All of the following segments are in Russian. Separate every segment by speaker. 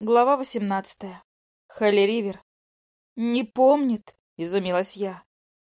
Speaker 1: Глава восемнадцатая. Холли Ривер. «Не помнит?» — изумилась я.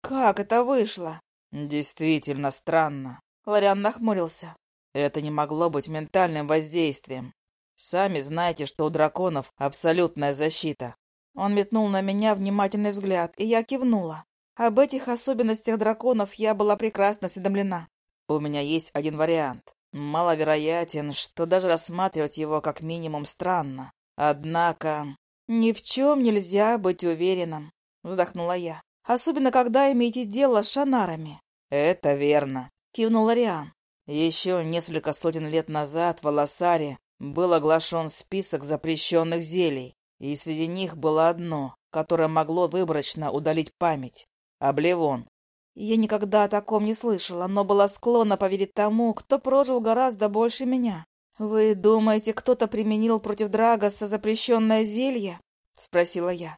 Speaker 1: «Как это вышло?»
Speaker 2: «Действительно странно».
Speaker 1: Лориан нахмурился.
Speaker 2: «Это не могло быть ментальным воздействием. Сами знаете, что у драконов абсолютная защита».
Speaker 1: Он метнул на меня внимательный взгляд, и я кивнула. Об этих особенностях драконов я была прекрасно осведомлена.
Speaker 2: «У меня есть один вариант. Маловероятен, что даже рассматривать его как минимум странно. Однако...
Speaker 1: «Ни в чем нельзя быть уверенным», — вздохнула я. «Особенно, когда имеете дело с шанарами».
Speaker 2: «Это верно», —
Speaker 1: кивнул Ариан.
Speaker 2: «Еще несколько сотен лет назад в Аласаре был оглашен список запрещенных зелий, и среди них было одно, которое могло выборочно удалить память — Облевон.
Speaker 1: Я никогда о таком не слышала, но была склонна поверить тому, кто прожил гораздо больше меня. «Вы думаете, кто-то применил против Драгоса запрещенное зелье?» — спросила я.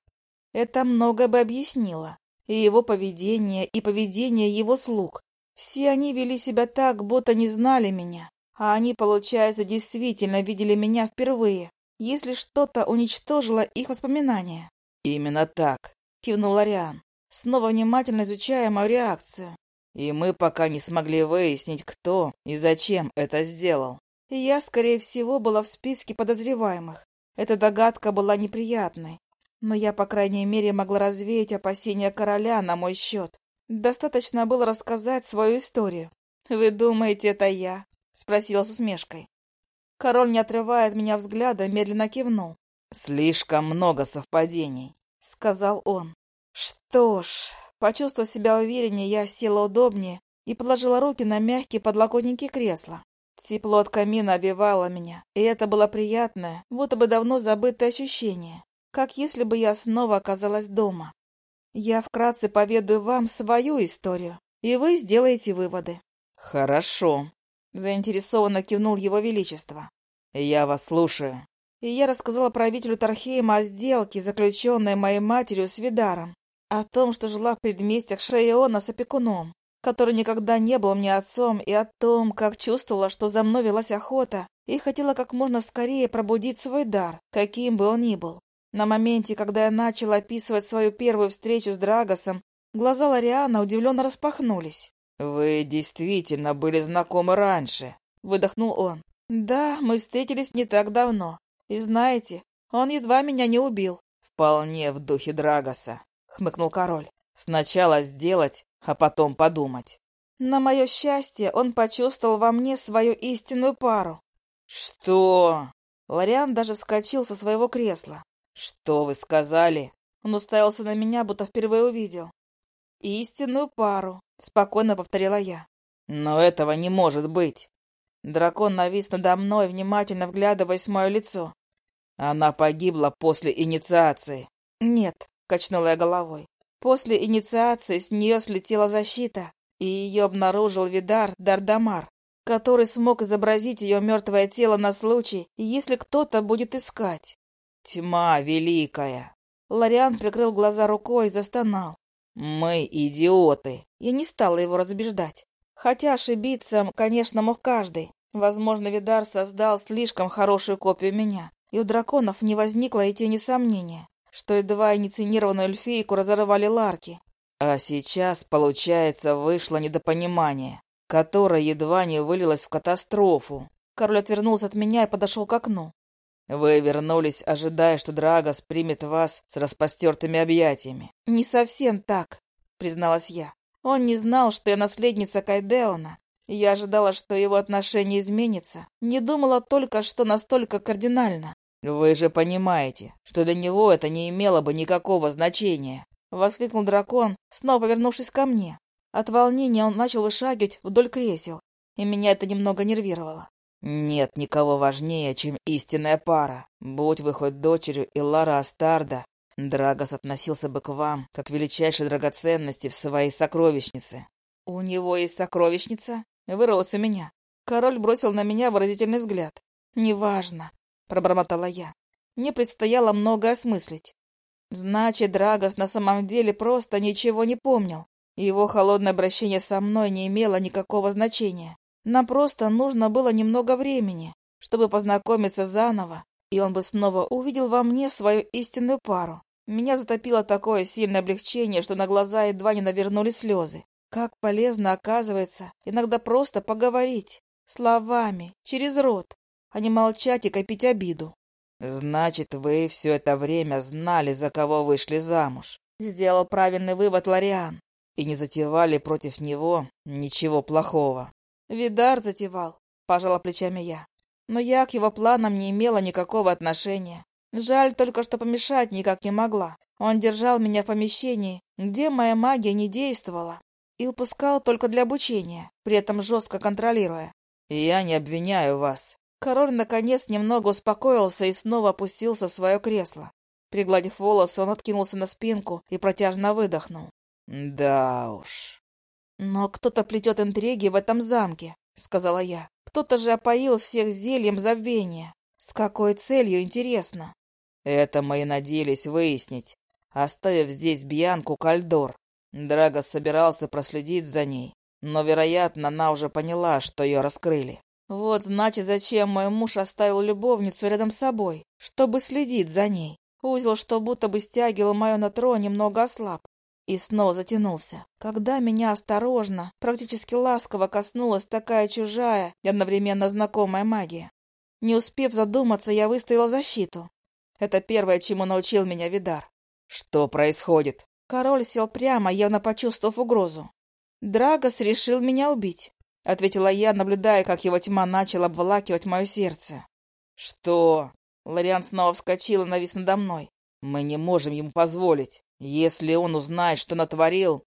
Speaker 1: «Это многое бы объяснило. И его поведение, и поведение его слуг. Все они вели себя так, будто не знали меня. А они, получается, действительно видели меня впервые, если что-то уничтожило их воспоминания».
Speaker 2: «Именно так», —
Speaker 1: кивнул Ариан, снова внимательно изучая мою реакцию.
Speaker 2: «И мы пока не смогли выяснить, кто и зачем это сделал».
Speaker 1: И я, скорее всего, была в списке подозреваемых. Эта догадка была неприятной, но я, по крайней мере, могла развеять опасения короля на мой счет. Достаточно было рассказать свою историю. «Вы думаете, это я?» — спросила с усмешкой. Король, не отрывая от меня взгляда, медленно кивнул.
Speaker 2: «Слишком много совпадений», —
Speaker 1: сказал он. «Что ж...» Почувствовав себя увереннее, я села удобнее и положила руки на мягкие подлокотники кресла. Тепло от камина обвивало меня, и это было приятное, будто бы давно забытое ощущение, как если бы я снова оказалась дома. Я вкратце поведаю вам свою историю, и вы сделаете выводы.
Speaker 2: Хорошо,
Speaker 1: заинтересованно кивнул его величество.
Speaker 2: Я вас слушаю.
Speaker 1: И я рассказала правителю Тархейма о сделке, заключенной моей матерью с Видаром, о том, что жила в предместьях Шрейона с опекуном, который никогда не был мне отцом, и о том, как чувствовала, что за мной велась охота, и хотела как можно скорее пробудить свой дар, каким бы он ни был. На моменте, когда я начала описывать свою первую встречу с Драгосом, глаза Лориана удивленно распахнулись.
Speaker 2: «Вы действительно были знакомы раньше», — выдохнул он.
Speaker 1: «Да, мы встретились не так давно. И знаете, он едва меня не убил».
Speaker 2: «Вполне в духе Драгоса», — хмыкнул король. «Сначала сделать, а потом подумать.
Speaker 1: На мое счастье, он почувствовал во мне свою истинную пару.
Speaker 2: «Что?»
Speaker 1: Лориан даже вскочил со своего кресла.
Speaker 2: «Что вы сказали?»
Speaker 1: Он уставился на меня, будто впервые увидел. «Истинную пару», — спокойно повторила я.
Speaker 2: «Но этого не может быть».
Speaker 1: Дракон навис надо мной, внимательно вглядываясь в мое лицо.
Speaker 2: «Она погибла после инициации».
Speaker 1: «Нет», — качнула я головой. После инициации с нее слетела защита, и ее обнаружил Видар Дардамар, который смог изобразить ее мертвое тело на случай, если кто-то будет искать.
Speaker 2: «Тьма великая!»
Speaker 1: Лориан прикрыл глаза рукой и застонал.
Speaker 2: «Мы идиоты!»
Speaker 1: Я не стала его разубеждать. Хотя ошибиться, конечно, мог каждый. Возможно, Видар создал слишком хорошую копию меня, и у драконов не возникло и тени сомнения что едва инициированную эльфийку разорвали ларки.
Speaker 2: А сейчас, получается, вышло недопонимание, которое едва не вылилось в катастрофу.
Speaker 1: Король отвернулся от меня и подошел к окну.
Speaker 2: Вы вернулись, ожидая, что Драгос примет вас с распостертыми объятиями.
Speaker 1: Не совсем так, призналась я. Он не знал, что я наследница Кайдеона. Я ожидала, что его отношение изменится. Не думала только, что настолько кардинально.
Speaker 2: «Вы же понимаете, что для него это не имело бы никакого значения!»
Speaker 1: — воскликнул дракон, снова повернувшись ко мне. От волнения он начал вышагивать вдоль кресел, и меня это немного нервировало.
Speaker 2: «Нет никого важнее, чем истинная пара. Будь вы хоть дочерью Иллара Астарда, Драгос относился бы к вам, как к величайшей драгоценности в своей сокровищнице».
Speaker 1: «У него есть сокровищница?» — вырвалось у меня. Король бросил на меня выразительный взгляд. «Неважно. — пробормотала я. Мне предстояло много осмыслить. Значит, Драгос на самом деле просто ничего не помнил. Его холодное обращение со мной не имело никакого значения. Нам просто нужно было немного времени, чтобы познакомиться заново и он бы снова увидел во мне свою истинную пару. Меня затопило такое сильное облегчение, что на глаза едва не навернули слезы. Как полезно, оказывается, иногда просто поговорить. Словами, через рот, а не молчать и копить обиду.
Speaker 2: «Значит, вы все это время знали, за кого вышли замуж», —
Speaker 1: сделал правильный вывод Лориан.
Speaker 2: «И не затевали против него ничего плохого».
Speaker 1: «Видар затевал», — пожала плечами я. Но я к его планам не имела никакого отношения. Жаль только, что помешать никак не могла. Он держал меня в помещении, где моя магия не действовала, и упускал только для обучения, при этом жестко контролируя.
Speaker 2: «Я не обвиняю вас».
Speaker 1: Король, наконец, немного успокоился и снова опустился в свое кресло. Пригладив волосы, он откинулся на спинку и протяжно выдохнул.
Speaker 2: «Да уж».
Speaker 1: «Но кто-то плетет интриги в этом замке», — сказала я. «Кто-то же опоил всех зельем забвения. С какой целью, интересно?»
Speaker 2: «Это мы и надеялись выяснить, оставив здесь Бьянку Кальдор. Драго собирался проследить за ней, но, вероятно, она уже поняла, что ее раскрыли.
Speaker 1: Вот значит, зачем мой муж оставил любовницу рядом с собой, чтобы следить за ней. Узел, что будто бы стягивал мое нутро, немного ослаб. И снова затянулся. Когда меня осторожно, практически ласково коснулась такая чужая и одновременно знакомая магия. Не успев задуматься, я выставила защиту. Это первое, чему научил меня Видар.
Speaker 2: «Что происходит?»
Speaker 1: Король сел прямо, явно почувствовав угрозу. «Драгос решил меня убить», — ответила я, наблюдая, как его тьма начала обволакивать мое сердце.
Speaker 2: «Что?»
Speaker 1: Лориан снова вскочил и навис надо мной.
Speaker 2: «Мы не можем ему позволить. Если он узнает, что натворил,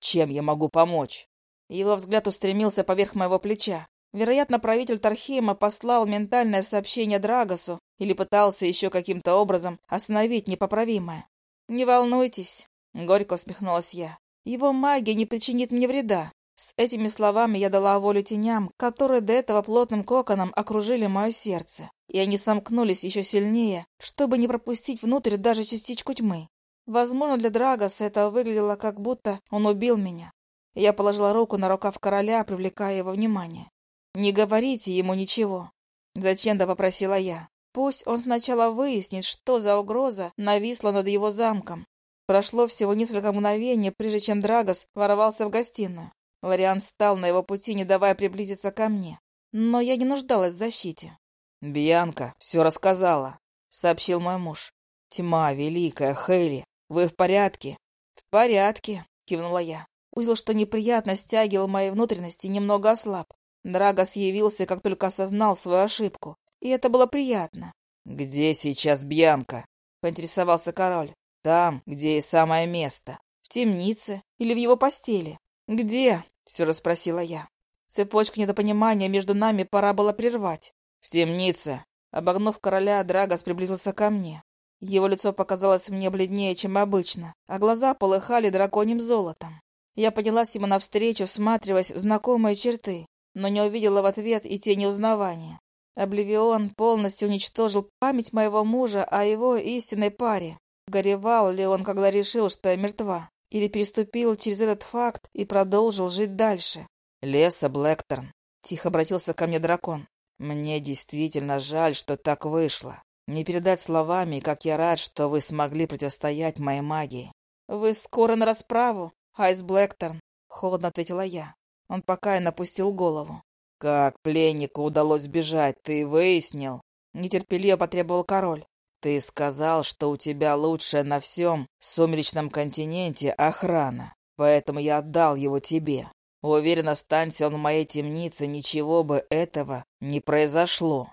Speaker 2: чем я могу помочь?»
Speaker 1: Его взгляд устремился поверх моего плеча. Вероятно, правитель Тархима послал ментальное сообщение Драгосу или пытался еще каким-то образом остановить непоправимое. «Не волнуйтесь», — горько усмехнулась я. Его магия не причинит мне вреда. С этими словами я дала волю теням, которые до этого плотным коконом окружили мое сердце, и они сомкнулись еще сильнее, чтобы не пропустить внутрь даже частичку тьмы. Возможно, для Драгоса это выглядело, как будто он убил меня. Я положила руку на рукав короля, привлекая его внимание. «Не говорите ему ничего», — зачем-то попросила я. «Пусть он сначала выяснит, что за угроза нависла над его замком, Прошло всего несколько мгновений, прежде чем Драгос ворвался в гостиную. Лориан встал на его пути, не давая приблизиться ко мне. Но я не нуждалась в защите.
Speaker 2: «Бьянка все рассказала», — сообщил мой муж. «Тьма великая, Хейли, вы в порядке?»
Speaker 1: «В порядке», — кивнула я. Узел, что неприятно стягивал мои внутренности, немного ослаб. Драгос явился, как только осознал свою ошибку. И это было приятно.
Speaker 2: «Где сейчас Бьянка?» — поинтересовался король. Там, где и самое место.
Speaker 1: В темнице или в его постели. Где? Все расспросила я. Цепочку недопонимания между нами пора было прервать.
Speaker 2: В темнице.
Speaker 1: Обогнув короля, Драгос приблизился ко мне. Его лицо показалось мне бледнее, чем обычно, а глаза полыхали драконьим золотом. Я поднялась ему навстречу, всматриваясь в знакомые черты, но не увидела в ответ и тени узнавания. Обливион полностью уничтожил память моего мужа о его истинной паре. Горевал ли он, когда решил, что я мертва? Или переступил через этот факт и продолжил жить дальше?
Speaker 2: «Леса Блэкторн», — тихо обратился ко мне дракон. «Мне действительно жаль, что так вышло. Не передать словами, как я рад, что вы смогли противостоять моей магии».
Speaker 1: «Вы скоро на расправу, Айс Блэкторн», — холодно ответила я. Он пока и напустил голову.
Speaker 2: «Как пленнику удалось сбежать, ты выяснил?»
Speaker 1: Нетерпеливо потребовал король.
Speaker 2: «Ты сказал, что у тебя лучшая на всем сумеречном континенте охрана, поэтому я отдал его тебе. Уверен, останься он в моей темнице, ничего бы этого не произошло.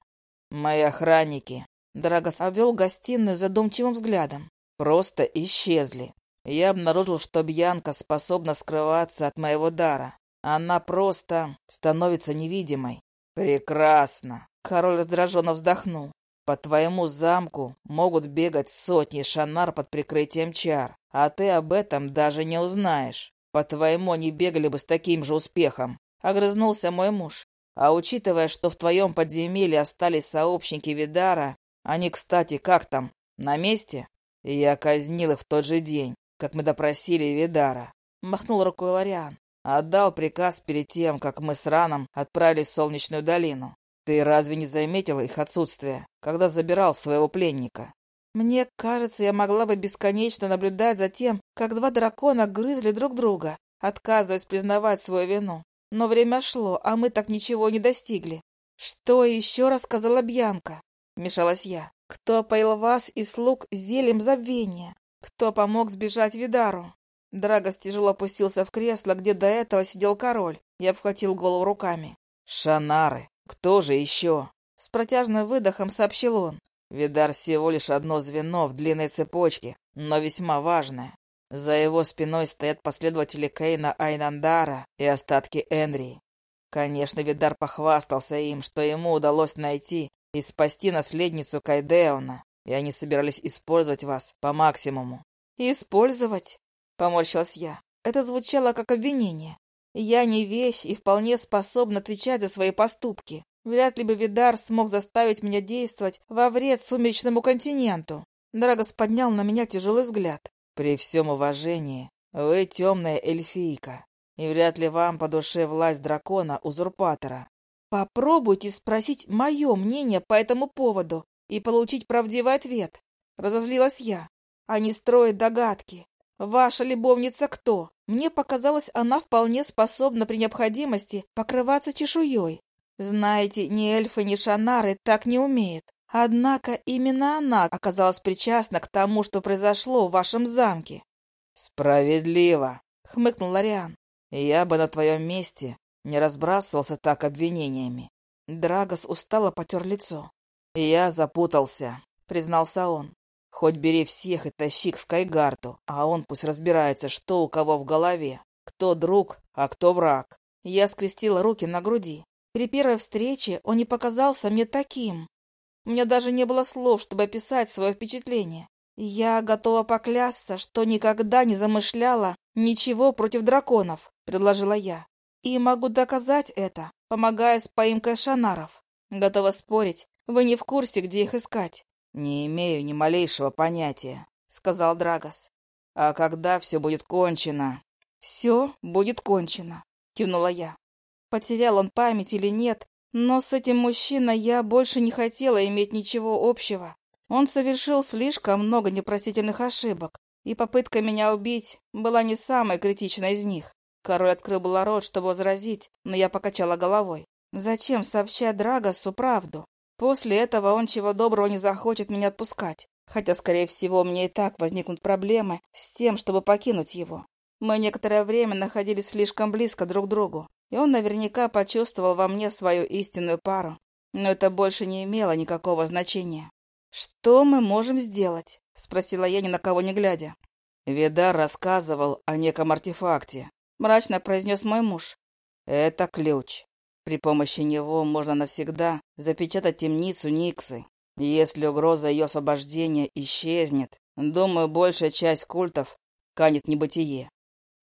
Speaker 2: Мои охранники...»
Speaker 1: Драгос обвел гостиную задумчивым взглядом.
Speaker 2: «Просто исчезли. Я обнаружил, что Бьянка способна скрываться от моего дара. Она просто становится невидимой. Прекрасно!»
Speaker 1: Король раздраженно вздохнул.
Speaker 2: По твоему замку могут бегать сотни шанар под прикрытием чар, а ты об этом даже не узнаешь. По-твоему, они бегали бы с таким же успехом. Огрызнулся мой муж. А учитывая, что в твоем подземелье остались сообщники Видара, они, кстати, как там, на месте? Я казнил их в тот же день, как мы допросили Видара. Махнул рукой Лориан. Отдал приказ перед тем, как мы с Раном отправились в Солнечную долину. Ты разве не заметила их отсутствие, когда забирал своего пленника?
Speaker 1: Мне кажется, я могла бы бесконечно наблюдать за тем, как два дракона грызли друг друга, отказываясь признавать свою вину. Но время шло, а мы так ничего не достигли. Что еще рассказала Бьянка? Мешалась я. Кто поил вас и слуг зельем забвения? Кто помог сбежать Видару? Драгос тяжело опустился в кресло, где до этого сидел король, и обхватил голову руками.
Speaker 2: «Шанары! Кто же еще?»
Speaker 1: С протяжным выдохом сообщил он.
Speaker 2: Видар всего лишь одно звено в длинной цепочке, но весьма важное. За его спиной стоят последователи Кейна Айнандара и остатки Энри. Конечно, Видар похвастался им, что ему удалось найти и спасти наследницу Кайдеона, и они собирались использовать вас по максимуму.
Speaker 1: «Использовать?» — поморщилась я. Это звучало как обвинение. Я не вещь и вполне способна отвечать за свои поступки. Вряд ли бы Видар смог заставить меня действовать во вред сумеречному континенту. Драгос поднял на меня тяжелый взгляд.
Speaker 2: «При всем уважении, вы темная эльфийка, и вряд ли вам по душе власть дракона-узурпатора.
Speaker 1: Попробуйте спросить мое мнение по этому поводу и получить правдивый ответ. Разозлилась я. Они строят догадки. Ваша любовница кто? Мне показалось, она вполне способна при необходимости покрываться чешуей. Знаете, ни эльфы, ни шанары так не умеют. Однако именно она оказалась причастна к тому, что произошло в вашем замке.
Speaker 2: «Справедливо», —
Speaker 1: хмыкнул Лариан.
Speaker 2: «Я бы на твоем месте не разбрасывался так обвинениями».
Speaker 1: Драгос устало потер лицо.
Speaker 2: «Я запутался», — признался он. «Хоть бери всех и тащи к Скайгарту, а он пусть разбирается, что у кого в голове, кто друг, а кто враг».
Speaker 1: Я скрестила руки на груди. При первой встрече он не показался мне таким. У меня даже не было слов, чтобы описать свое впечатление. Я готова поклясться, что никогда не замышляла ничего против драконов, предложила я. И могу доказать это, помогая с поимкой шанаров. Готова спорить, вы не в курсе, где их искать.
Speaker 2: Не имею ни малейшего понятия, сказал Драгос. А когда все будет кончено?
Speaker 1: Все будет кончено, кивнула я. Потерял он память или нет, но с этим мужчиной я больше не хотела иметь ничего общего. Он совершил слишком много непростительных ошибок, и попытка меня убить была не самой критичной из них. Король открыл было рот, чтобы возразить, но я покачала головой. Зачем сообщать Драгосу правду? После этого он чего доброго не захочет меня отпускать, хотя, скорее всего, мне и так возникнут проблемы с тем, чтобы покинуть его. Мы некоторое время находились слишком близко друг к другу, и он наверняка почувствовал во мне свою истинную пару. Но это больше не имело никакого значения. «Что мы можем сделать?» — спросила я, ни на кого не глядя.
Speaker 2: Видар рассказывал о неком артефакте.
Speaker 1: Мрачно произнес мой муж.
Speaker 2: Это ключ. При помощи него можно навсегда запечатать темницу Никсы. Если угроза ее освобождения исчезнет, думаю, большая часть культов канет небытие.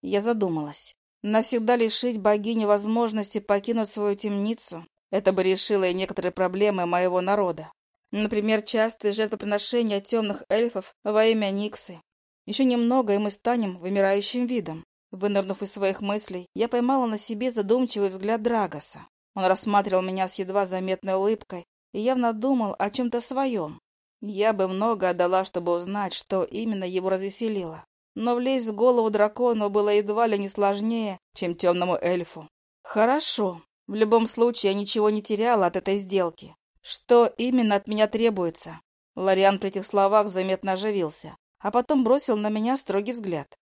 Speaker 1: Я задумалась. Навсегда лишить богини возможности покинуть свою темницу — это бы решило и некоторые проблемы моего народа. Например, частые жертвоприношения темных эльфов во имя Никсы. Еще немного, и мы станем вымирающим видом. Вынырнув из своих мыслей, я поймала на себе задумчивый взгляд Драгоса. Он рассматривал меня с едва заметной улыбкой и явно думал о чем-то своем. Я бы много отдала, чтобы узнать, что именно его развеселило но влезть в голову дракону было едва ли не сложнее, чем темному эльфу. Хорошо. В любом случае, я ничего не теряла от этой сделки. Что именно от меня требуется? Лариан при этих словах заметно оживился, а потом бросил на меня строгий взгляд.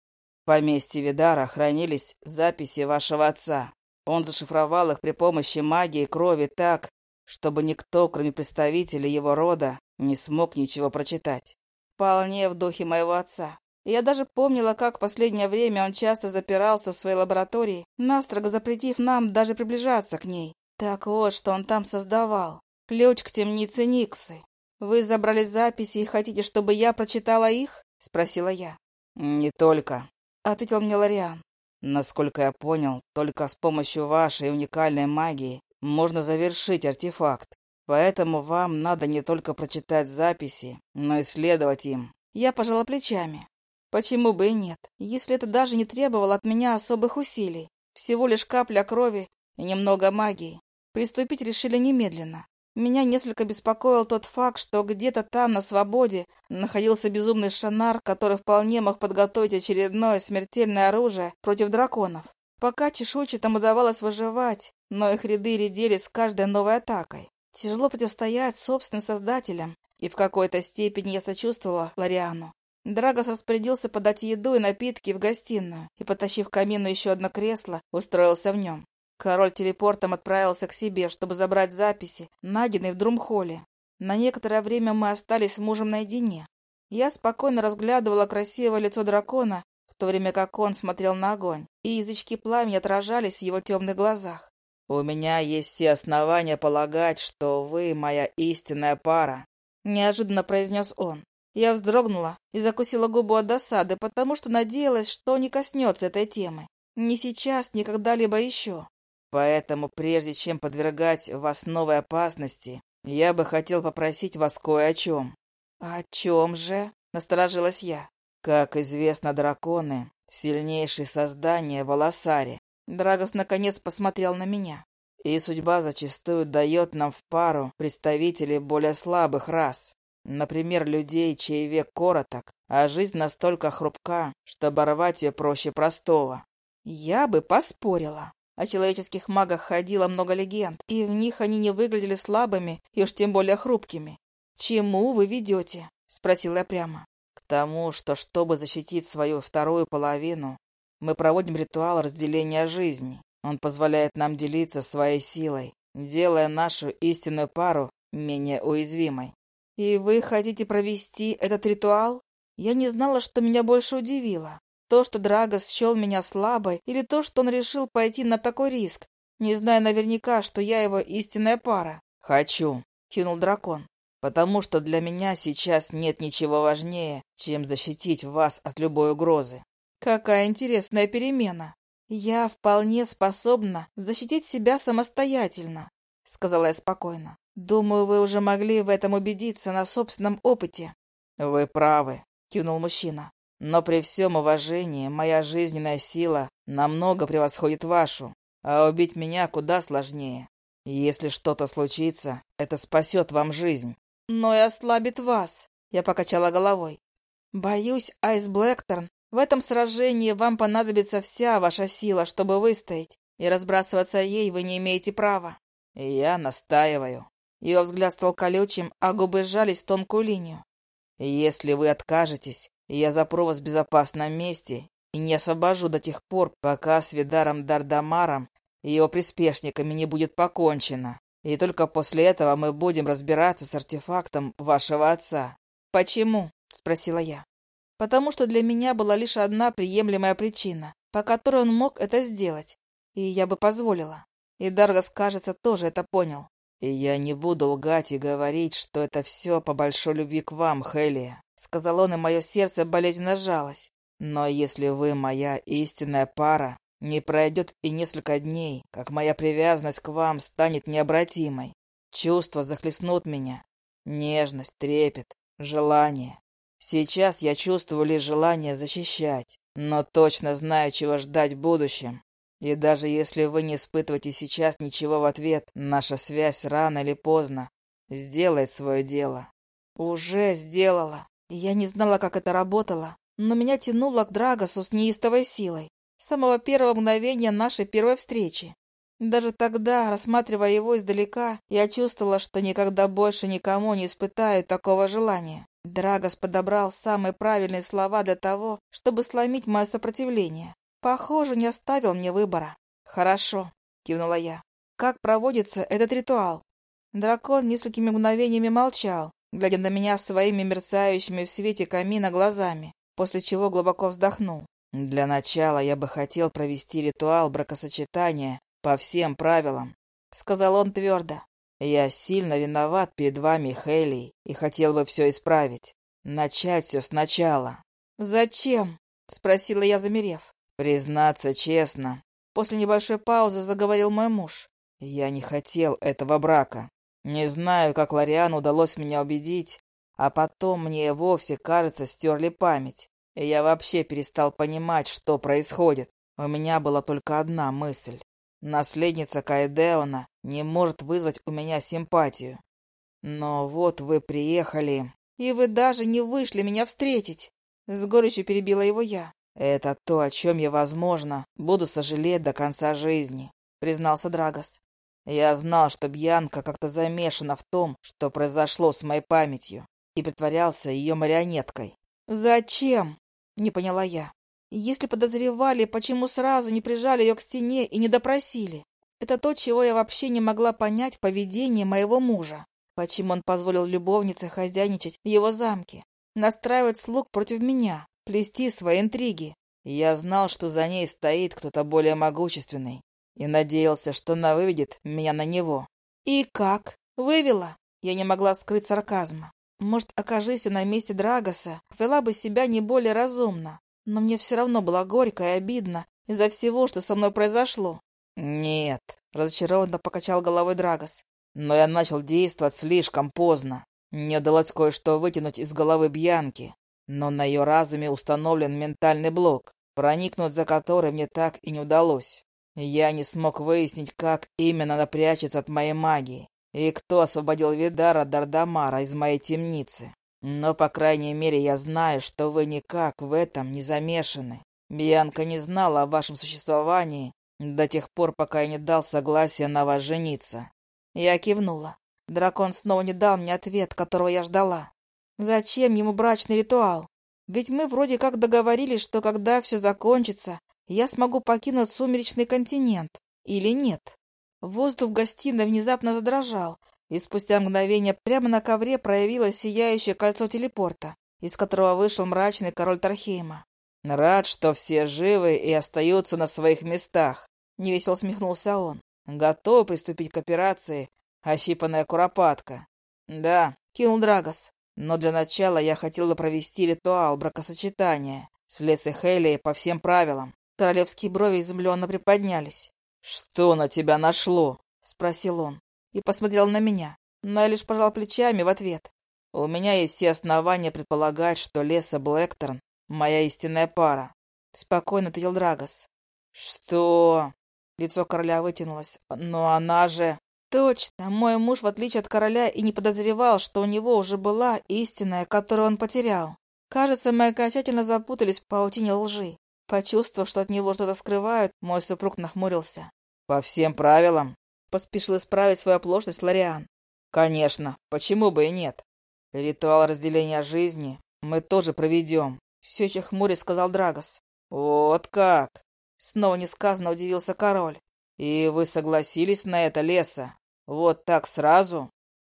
Speaker 2: Поместье Видара хранились записи вашего отца. Он зашифровал их при помощи магии крови так, чтобы никто, кроме представителей его рода, не смог ничего прочитать.
Speaker 1: Вполне в духе моего отца. Я даже помнила, как в последнее время он часто запирался в своей лаборатории, настрого запретив нам даже приближаться к ней. Так вот, что он там создавал. Ключ к темнице Никсы. Вы забрали записи и хотите, чтобы я прочитала их? Спросила я.
Speaker 2: Не только.
Speaker 1: Ответил мне Лориан.
Speaker 2: Насколько я понял, только с помощью вашей уникальной магии можно завершить артефакт. Поэтому вам надо не только прочитать записи, но и следовать им.
Speaker 1: Я пожала плечами. Почему бы и нет, если это даже не требовало от меня особых усилий? Всего лишь капля крови и немного магии. Приступить решили немедленно. Меня несколько беспокоил тот факт, что где-то там, на свободе, находился безумный шанар, который вполне мог подготовить очередное смертельное оружие против драконов. Пока чешуйчатым удавалось выживать, но их ряды редели с каждой новой атакой. Тяжело противостоять собственным создателям, и в какой-то степени я сочувствовала Лориану. Драгос распорядился подать еду и напитки в гостиную и, потащив к камину еще одно кресло, устроился в нем. Король телепортом отправился к себе, чтобы забрать записи, найденные в Друмхолле. На некоторое время мы остались с мужем наедине. Я спокойно разглядывала красивое лицо дракона, в то время как он смотрел на огонь, и язычки пламени отражались в его темных глазах.
Speaker 2: «У меня есть все основания полагать, что вы моя истинная пара», —
Speaker 1: неожиданно произнес он. Я вздрогнула и закусила губу от досады, потому что надеялась, что не коснется этой темы. Ни сейчас, ни когда-либо еще.
Speaker 2: Поэтому, прежде чем подвергать вас новой опасности, я бы хотел попросить вас кое о чем.
Speaker 1: О чем же? Насторожилась я.
Speaker 2: Как известно, драконы — сильнейшие создания в.
Speaker 1: Драгос наконец посмотрел на меня.
Speaker 2: И судьба зачастую дает нам в пару представителей более слабых рас. Например, людей, чей век короток, а жизнь настолько хрупка, что оборвать ее проще простого.
Speaker 1: Я бы поспорила. О человеческих магах ходило много легенд, и в них они не выглядели слабыми и уж тем более хрупкими. «Чему вы ведете?» — спросила я прямо.
Speaker 2: «К тому, что, чтобы защитить свою вторую половину, мы проводим ритуал разделения жизни. Он позволяет нам делиться своей силой, делая нашу истинную пару менее уязвимой».
Speaker 1: «И вы хотите провести этот ритуал?» Я не знала, что меня больше удивило. То, что Драгос счел меня слабой, или то, что он решил пойти на такой риск, не зная наверняка, что я его истинная пара.
Speaker 2: «Хочу», — кинул дракон, «потому что для меня сейчас нет ничего важнее, чем защитить вас от любой угрозы».
Speaker 1: «Какая интересная перемена! Я вполне способна защитить себя самостоятельно», — сказала я спокойно. «Думаю, вы уже могли в этом убедиться на собственном опыте».
Speaker 2: «Вы правы», — кивнул мужчина. Но при всем уважении моя жизненная сила намного превосходит вашу, а убить меня куда сложнее. Если что-то случится, это спасет вам жизнь.
Speaker 1: Но и ослабит вас, я покачала головой. Боюсь, Айс Блэкторн, в этом сражении вам понадобится вся ваша сила, чтобы выстоять, и разбрасываться ей вы не имеете права.
Speaker 2: Я настаиваю.
Speaker 1: Ее взгляд стал колючим, а губы сжались в тонкую линию.
Speaker 2: Если вы откажетесь, я запру вас в безопасном месте и не освобожу до тех пор, пока с Видаром Дардамаром и его приспешниками не будет покончено. И только после этого мы будем разбираться с артефактом вашего отца.
Speaker 1: «Почему?» — спросила я. «Потому что для меня была лишь одна приемлемая причина, по которой он мог это сделать, и я бы позволила. И Даргас, кажется, тоже это понял.
Speaker 2: И я не буду лгать и говорить, что это все по большой любви к вам, Хелия. — сказал он, и мое сердце болезненно сжалось. «Но если вы моя истинная пара, не пройдет и несколько дней, как моя привязанность к вам станет необратимой. Чувства захлестнут меня. Нежность, трепет, желание. Сейчас я чувствую лишь желание защищать, но точно знаю, чего ждать в будущем. И даже если вы не испытываете сейчас ничего в ответ, наша связь рано или поздно сделает свое дело.
Speaker 1: Уже сделала. Я не знала, как это работало, но меня тянуло к Драгосу с неистовой силой. С самого первого мгновения нашей первой встречи. Даже тогда, рассматривая его издалека, я чувствовала, что никогда больше никому не испытаю такого желания. Драгос подобрал самые правильные слова для того, чтобы сломить мое сопротивление. Похоже, не оставил мне выбора. «Хорошо», — кивнула я. «Как проводится этот ритуал?» Дракон несколькими мгновениями молчал, глядя на меня своими мерцающими в свете камина глазами, после чего глубоко вздохнул.
Speaker 2: «Для начала я бы хотел провести ритуал бракосочетания по всем правилам», — сказал он твердо. «Я сильно виноват перед вами, Хейли, и хотел бы все исправить. Начать все сначала».
Speaker 1: «Зачем?» — спросила я, замерев.
Speaker 2: «Признаться честно».
Speaker 1: После небольшой паузы заговорил мой муж.
Speaker 2: «Я не хотел этого брака. Не знаю, как Лориану удалось меня убедить, а потом мне вовсе, кажется, стерли память, и я вообще перестал понимать, что происходит. У меня была только одна мысль. Наследница Кайдеона не может вызвать у меня симпатию. Но вот вы приехали,
Speaker 1: и вы даже не вышли меня встретить. С горечью перебила его я.
Speaker 2: Это то, о чем я, возможно, буду сожалеть до конца жизни, признался Драгос. Я знал, что Бьянка как-то замешана в том, что произошло с моей памятью, и притворялся ее марионеткой.
Speaker 1: «Зачем?» — не поняла я. «Если подозревали, почему сразу не прижали ее к стене и не допросили? Это то, чего я вообще не могла понять в поведении моего мужа. Почему он позволил любовнице хозяйничать в его замке, настраивать слуг против меня, плести свои интриги?
Speaker 2: Я знал, что за ней стоит кто-то более могущественный, и надеялся, что она выведет меня на него.
Speaker 1: И как? Вывела? Я не могла скрыть сарказма. Может, окажись на месте Драгоса, вела бы себя не более разумно. Но мне все равно было горько и обидно из-за всего, что со мной произошло.
Speaker 2: «Нет», — разочарованно покачал головой Драгос. «Но я начал действовать слишком поздно. Мне удалось кое-что вытянуть из головы Бьянки, но на ее разуме установлен ментальный блок, проникнуть за который мне так и не удалось. Я не смог выяснить, как именно она прячется от моей магии, и кто освободил Видара Дардамара из моей темницы. Но, по крайней мере, я знаю, что вы никак в этом не замешаны. Бьянка не знала о вашем существовании до тех пор, пока я не дал согласия на вас жениться.
Speaker 1: Я кивнула. Дракон снова не дал мне ответ, которого я ждала. Зачем ему брачный ритуал? Ведь мы вроде как договорились, что когда все закончится, я смогу покинуть сумеречный континент. Или нет? Воздух в гостиной внезапно задрожал, и спустя мгновение прямо на ковре проявилось сияющее кольцо телепорта, из которого вышел мрачный король Тархейма.
Speaker 2: «Рад, что все живы и остаются на своих местах», — невесело смехнулся он. «Готов приступить к операции, ощипанная куропатка». «Да», — кинул Драгос. «Но для начала я хотел бы провести ритуал бракосочетания с Лесой Хелли по всем правилам».
Speaker 1: Королевские брови изумленно приподнялись.
Speaker 2: «Что на тебя нашло?» — спросил он
Speaker 1: и посмотрел на меня, но я лишь пожал плечами в ответ.
Speaker 2: «У меня есть все основания предполагать, что Леса Блэкторн моя истинная пара», — спокойно ответил Драгос. «Что?» — лицо короля вытянулось. «Но она же...»
Speaker 1: «Точно, мой муж, в отличие от короля, и не подозревал, что у него уже была истинная, которую он потерял. Кажется, мы окончательно запутались в паутине лжи. Почувствовав, что от него что-то скрывают, мой супруг нахмурился.
Speaker 2: «По всем правилам?» — поспешил исправить свою оплошность Лориан. «Конечно, почему бы и нет? Ритуал разделения жизни мы тоже проведем. Все еще хмурясь сказал Драгос. «Вот как!» Снова несказанно удивился король. «И вы согласились на это, Леса? Вот так сразу?»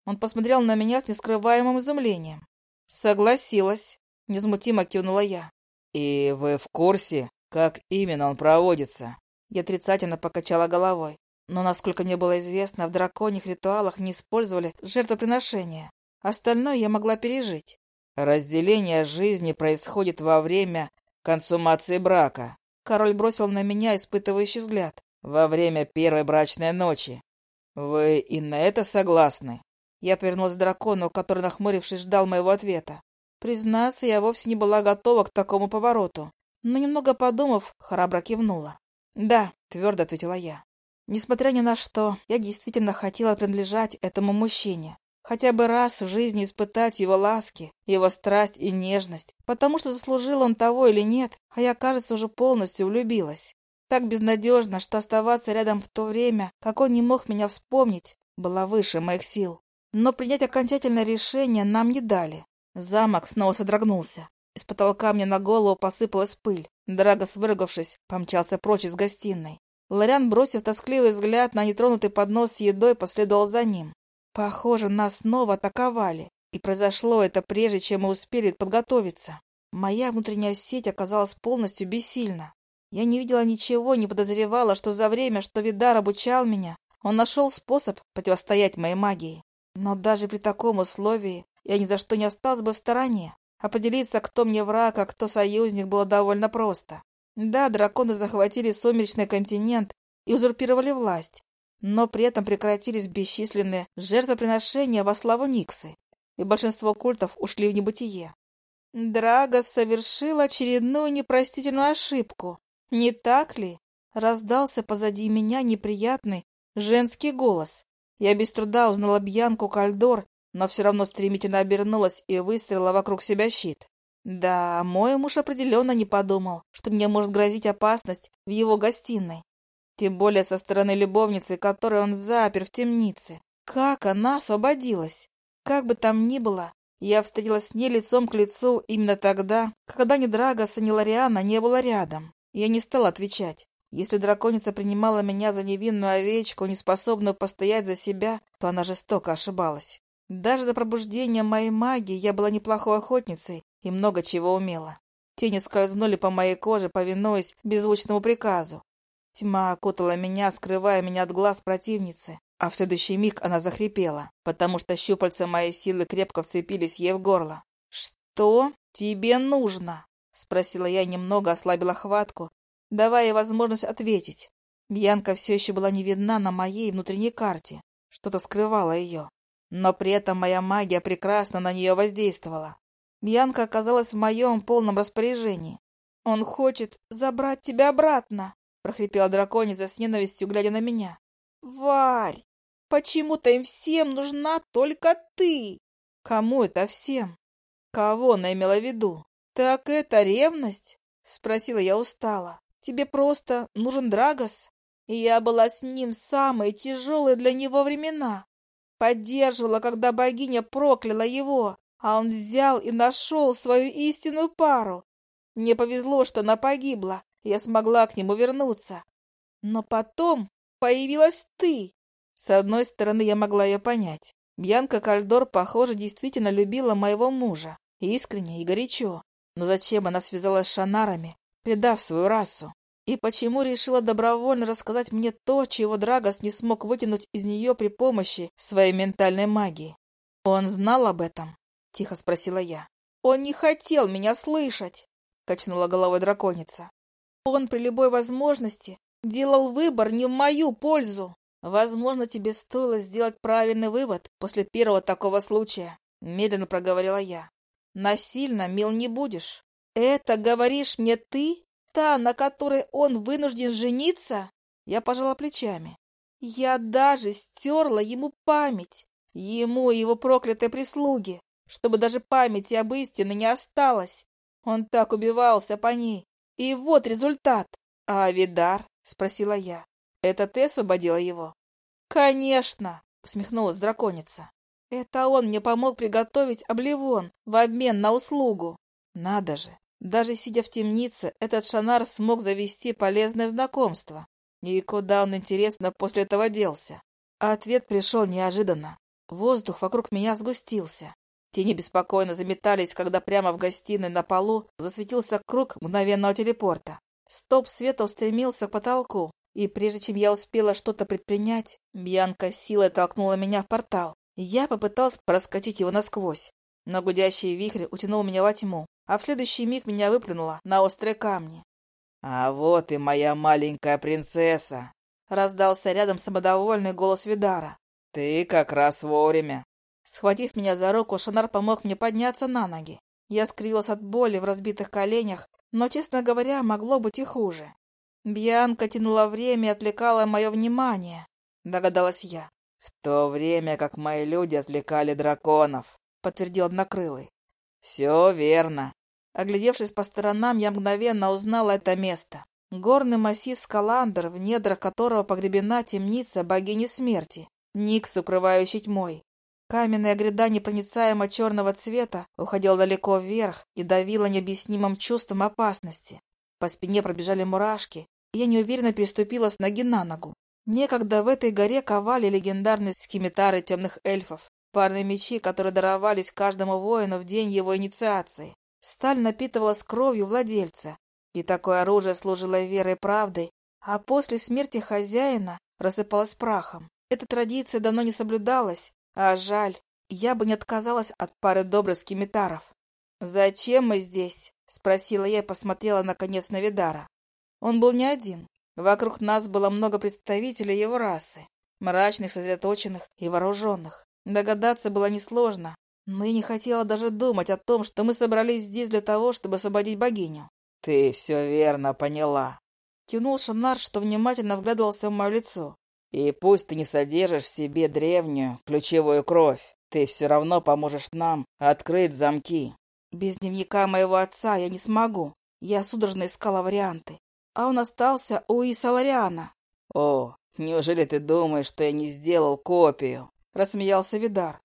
Speaker 1: Он посмотрел на меня с нескрываемым изумлением. «Согласилась», — незмутимо кивнула я.
Speaker 2: «И вы в курсе, как именно он проводится?»
Speaker 1: Я отрицательно покачала головой. Но, насколько мне было известно, в драконьих ритуалах не использовали жертвоприношения. Остальное я могла пережить.
Speaker 2: Разделение жизни происходит во время консумации брака.
Speaker 1: Король бросил на меня испытывающий взгляд.
Speaker 2: Во время первой брачной ночи. Вы и на это согласны?
Speaker 1: Я повернулась к дракону, который, нахмурившись, ждал моего ответа. Признаться, я вовсе не была готова к такому повороту, но, немного подумав, храбро кивнула. «Да», — твердо ответила я. Несмотря ни на что, я действительно хотела принадлежать этому мужчине. Хотя бы раз в жизни испытать его ласки, его страсть и нежность, потому что заслужил он того или нет, а я, кажется, уже полностью влюбилась. Так безнадежно, что оставаться рядом в то время, как он не мог меня вспомнить, было выше моих сил. Но принять окончательное решение нам не дали. Замок снова содрогнулся. Из потолка мне на голову посыпалась пыль. Драгос, выругавшись, помчался прочь из гостиной. Лориан, бросив тоскливый взгляд на нетронутый поднос с едой, последовал за ним. Похоже, нас снова атаковали, и произошло это прежде, чем мы успели подготовиться. Моя внутренняя сеть оказалась полностью бессильна. Я не видела ничего, не подозревала, что за время, что Видар обучал меня, он нашел способ противостоять моей магии. Но даже при таком условии я ни за что не осталась бы в стороне. Определиться, кто мне враг, а кто союзник, было довольно просто. Да, драконы захватили сумеречный континент и узурпировали власть, но при этом прекратились бесчисленные жертвоприношения во славу Никсы, и большинство культов ушли в небытие. Драгос совершил очередную непростительную ошибку. Не так ли? Раздался позади меня неприятный женский голос. Я без труда узнала Бьянку Кальдор но все равно стремительно обернулась и выстрелила вокруг себя щит. Да, мой муж определенно не подумал, что мне может грозить опасность в его гостиной. Тем более со стороны любовницы, которую он запер в темнице. Как она освободилась? Как бы там ни было, я встретилась с ней лицом к лицу именно тогда, когда ни Драгоса, ни Лориана не было рядом. Я не стала отвечать. Если драконица принимала меня за невинную овечку, неспособную постоять за себя, то она жестоко ошибалась. Даже до пробуждения моей магии я была неплохой охотницей и много чего умела. Тени скользнули по моей коже, повинуясь беззвучному приказу. Тьма окутала меня, скрывая меня от глаз противницы, а в следующий миг она захрипела, потому что щупальца моей силы крепко вцепились ей в горло. «Что тебе нужно?» — спросила я, немного ослабила хватку, давая ей возможность ответить. Бьянка все еще была не видна на моей внутренней карте, что-то скрывало ее. Но при этом моя магия прекрасно на нее воздействовала. Бьянка оказалась в моем полном распоряжении. «Он хочет забрать тебя обратно!» — прохрипела драконица с ненавистью, глядя на меня. «Варь, почему-то им всем нужна только ты!» «Кому это всем? Кого она имела в виду?» «Так это ревность?» — спросила я устало. «Тебе просто нужен Драгос?» Я была с ним самые тяжелые для него времена. Поддерживала, когда богиня прокляла его, а он взял и нашел свою истинную пару. Мне повезло, что она погибла, я смогла к нему вернуться. Но потом появилась ты. С одной стороны, я могла ее понять. Бьянка Кальдор, похоже, действительно любила моего мужа. Искренне и горячо. Но зачем она связалась с шанарами, предав свою расу? И почему решила добровольно рассказать мне то, чего Драгос не смог вытянуть из нее при помощи своей ментальной магии? Он знал об этом? Тихо спросила я. Он не хотел меня слышать, качнула головой драконица. Он при любой возможности делал выбор не в мою пользу. Возможно, тебе стоило сделать правильный вывод после первого такого случая, медленно проговорила я. Насильно мил не будешь. Это говоришь мне ты? Та, на которой он вынужден жениться? Я пожала плечами. Я даже стерла ему память. Ему и его проклятой прислуги, чтобы даже памяти об истине не осталось. Он так убивался по ней, и вот результат. А Видар? Спросила я. Это ты освободила его? Конечно, усмехнулась драконица. Это он мне помог приготовить обливон в обмен на услугу. Надо же, даже сидя в темнице, этот шанар смог завести полезное знакомство. И куда он, интересно, после этого делся? А ответ пришел неожиданно. Воздух вокруг меня сгустился. Тени беспокойно заметались, когда прямо в гостиной на полу засветился круг мгновенного телепорта. Стоп света устремился к потолку, и прежде чем я успела что-то предпринять, Бьянка силой толкнула меня в портал. Я попытался проскочить его насквозь, но гудящий вихрь утянул меня во тьму, а в следующий миг меня выплюнуло на острые камни.
Speaker 2: «А вот и моя маленькая принцесса!» — раздался рядом самодовольный голос Видара. «Ты как раз вовремя.
Speaker 1: Схватив меня за руку, Шанар помог мне подняться на ноги. Я скривилась от боли в разбитых коленях, но, честно говоря, могло быть и хуже. Бьянка тянула время и отвлекала мое внимание, догадалась я.
Speaker 2: В то время как мои люди отвлекали драконов,
Speaker 1: подтвердил однокрылый.
Speaker 2: Все верно.
Speaker 1: Оглядевшись по сторонам, я мгновенно узнала это место. Горный массив Скаландр, в недрах которого погребена темница богини смерти, Никс, укрывающий тьмой. Каменная гряда непроницаемо черного цвета уходила далеко вверх и давила необъяснимым чувством опасности. По спине пробежали мурашки, и я неуверенно переступила с ноги на ногу. Некогда в этой горе ковали легендарные скимитары темных эльфов, парные мечи, которые даровались каждому воину в день его инициации. Сталь напитывалась кровью владельца, и такое оружие служило верой и правдой, а после смерти хозяина рассыпалось прахом. Эта традиция давно не соблюдалась, а жаль, я бы не отказалась от пары добрых скимитаров. «Зачем мы здесь?» — спросила я и посмотрела наконец на Видара. Он был не один. Вокруг нас было много представителей его расы, мрачных, сосредоточенных и вооруженных. Догадаться было несложно, но я не хотела даже думать о том, что мы собрались здесь для того, чтобы освободить богиню.
Speaker 2: «Ты все верно поняла», —
Speaker 1: кивнул Шанар, что внимательно вглядывался в мое лицо.
Speaker 2: И пусть ты не содержишь в себе древнюю ключевую кровь, ты все равно поможешь нам открыть замки.
Speaker 1: Без дневника моего отца я не смогу. Я судорожно искала варианты. А он остался у Иса Лариана.
Speaker 2: О, неужели ты думаешь, что я не сделал копию? Рассмеялся Видар.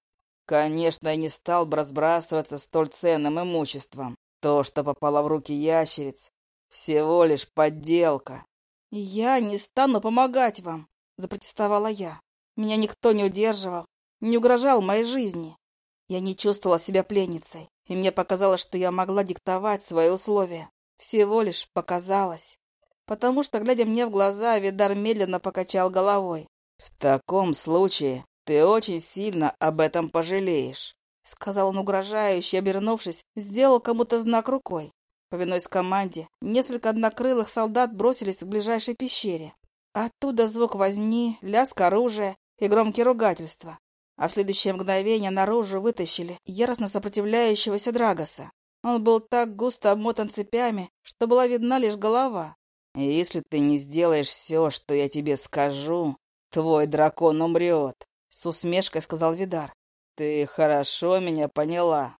Speaker 2: Конечно, я не стал бы разбрасываться столь ценным имуществом. То, что попало в руки ящериц, всего лишь подделка.
Speaker 1: «Я не стану помогать вам», — запротестовала я. «Меня никто не удерживал, не угрожал моей жизни. Я не чувствовала себя пленницей, и мне показалось, что я могла диктовать свои условия. Всего лишь показалось. Потому что, глядя мне в глаза, Видар медленно покачал головой.
Speaker 2: «В таком случае ты очень сильно об этом пожалеешь», —
Speaker 1: сказал он угрожающе, обернувшись, сделал кому-то знак рукой. Повинуясь команде, несколько однокрылых солдат бросились к ближайшей пещере. Оттуда звук возни, лязг оружия и громкие ругательства. А в следующее мгновение наружу вытащили яростно сопротивляющегося Драгоса. Он был так густо обмотан цепями, что была видна лишь голова.
Speaker 2: «Если ты не сделаешь все, что я тебе скажу, твой дракон умрет», — с усмешкой сказал Видар. «Ты хорошо меня поняла».